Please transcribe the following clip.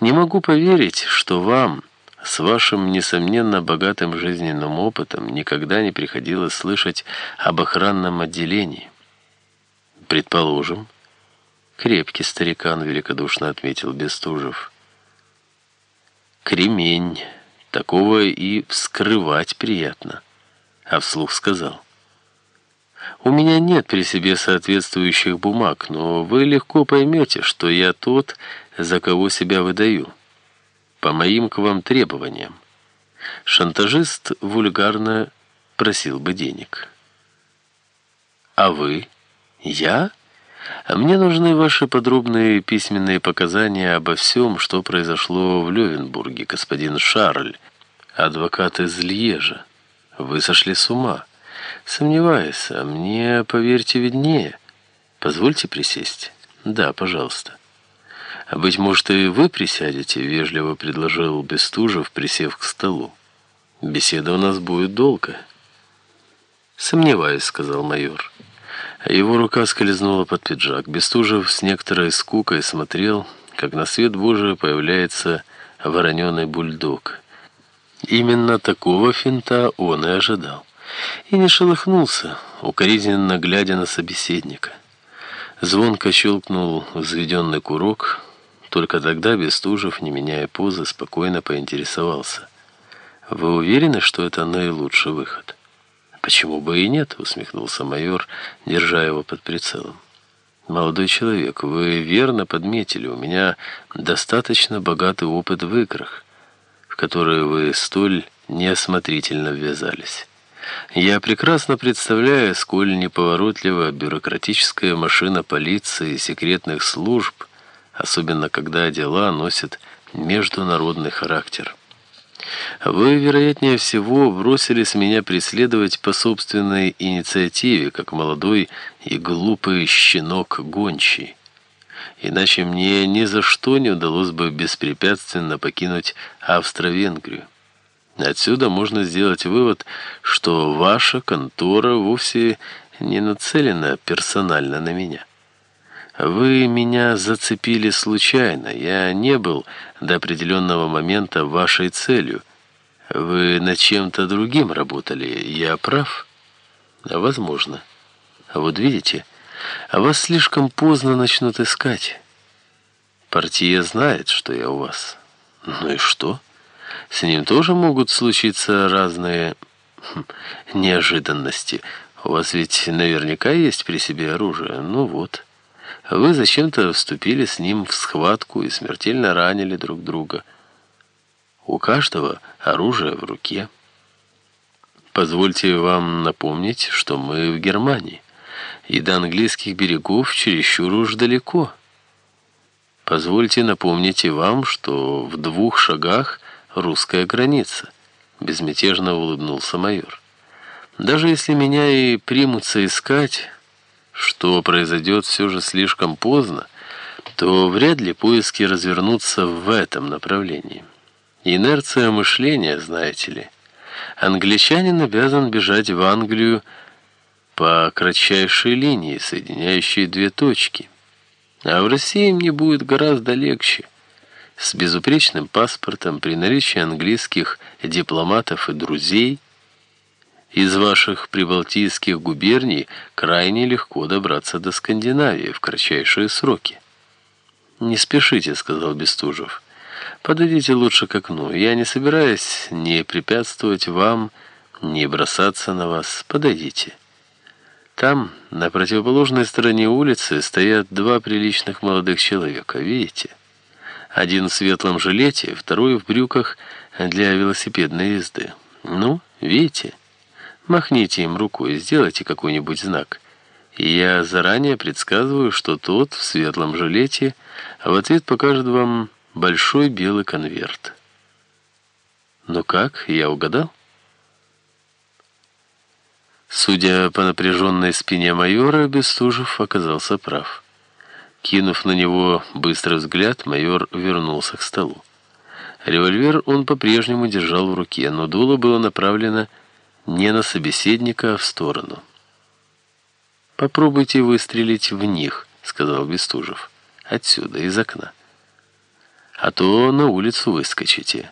Не могу поверить, что вам, с вашим, несомненно, богатым жизненным опытом, никогда не приходилось слышать об охранном отделении. Предположим. Крепкий старикан, великодушно отметил Бестужев. Кремень. Такого и вскрывать приятно. А вслух сказал. У меня нет при себе соответствующих бумаг, но вы легко поймете, что я тот, за кого себя выдаю. По моим к вам требованиям. Шантажист вульгарно просил бы денег. А вы? Я? Мне нужны ваши подробные письменные показания обо всем, что произошло в Левенбурге, господин Шарль, адвокат из Льежа. Вы сошли с ума. Сомневаюсь, а мне, поверьте, виднее. Позвольте присесть. Да, пожалуйста. А быть может, и вы присядете, вежливо предложил Бестужев, присев к столу. Беседа у нас будет долгая. Сомневаюсь, сказал майор. Его рука скользнула под пиджак. Бестужев с некоторой скукой смотрел, как на свет Божий появляется вороненый бульдог. Именно такого финта он и ожидал и не шелохнулся, укоризненно глядя на собеседника. Звонко щелкнул взведенный курок, только тогда Бестужев, не меняя позы, спокойно поинтересовался. «Вы уверены, что это наилучший выход?» «Почему бы и нет?» — усмехнулся майор, держа его под прицелом. «Молодой человек, вы верно подметили, у меня достаточно богатый опыт в играх, в которые вы столь неосмотрительно ввязались». Я прекрасно представляю, сколь неповоротлива бюрократическая машина полиции и секретных служб, особенно когда дела носят международный характер. Вы, вероятнее всего, бросились меня преследовать по собственной инициативе, как молодой и глупый щенок гончий. Иначе мне ни за что не удалось бы беспрепятственно покинуть Австро-Венгрию. Отсюда можно сделать вывод, что ваша контора вовсе не нацелена персонально на меня. Вы меня зацепили случайно, я не был до определенного момента вашей целью. Вы над чем-то другим работали, я прав? Возможно. Вот видите, а вас слишком поздно начнут искать. Партия знает, что я у вас. Ну и что? С ним тоже могут случиться разные хм, неожиданности. У вас ведь наверняка есть при себе оружие. Ну вот. Вы зачем-то вступили с ним в схватку и смертельно ранили друг друга. У каждого оружие в руке. Позвольте вам напомнить, что мы в Германии, и до английских берегов чересчур уж далеко. Позвольте напомнить и вам, что в двух шагах русская граница», — безмятежно улыбнулся майор. «Даже если меня и примутся искать, что произойдет все же слишком поздно, то вряд ли поиски развернутся в этом направлении. Инерция мышления, знаете ли. Англичанин обязан бежать в Англию по кратчайшей линии, соединяющей две точки. А в России мне будет гораздо легче» с безупречным паспортом при наличии английских дипломатов и друзей, из ваших прибалтийских губерний крайне легко добраться до Скандинавии в кратчайшие сроки. «Не спешите», — сказал Бестужев. «Подойдите лучше к окну. Я не собираюсь ни препятствовать вам, ни бросаться на вас. Подойдите». Там, на противоположной стороне улицы, стоят два приличных молодых человека. Видите? Один в светлом жилете, второй в брюках для велосипедной езды. Ну, видите? Махните им рукой, сделайте какой-нибудь знак. Я заранее предсказываю, что тот в светлом жилете в ответ покажет вам большой белый конверт. Ну как, я угадал? Судя по напряженной спине майора, Бестужев оказался прав. Кинув на него быстрый взгляд, майор вернулся к столу. Револьвер он по-прежнему держал в руке, но дуло было направлено не на собеседника, а в сторону. «Попробуйте выстрелить в них», — сказал Бестужев. «Отсюда, из окна». а то на улицу выскочите».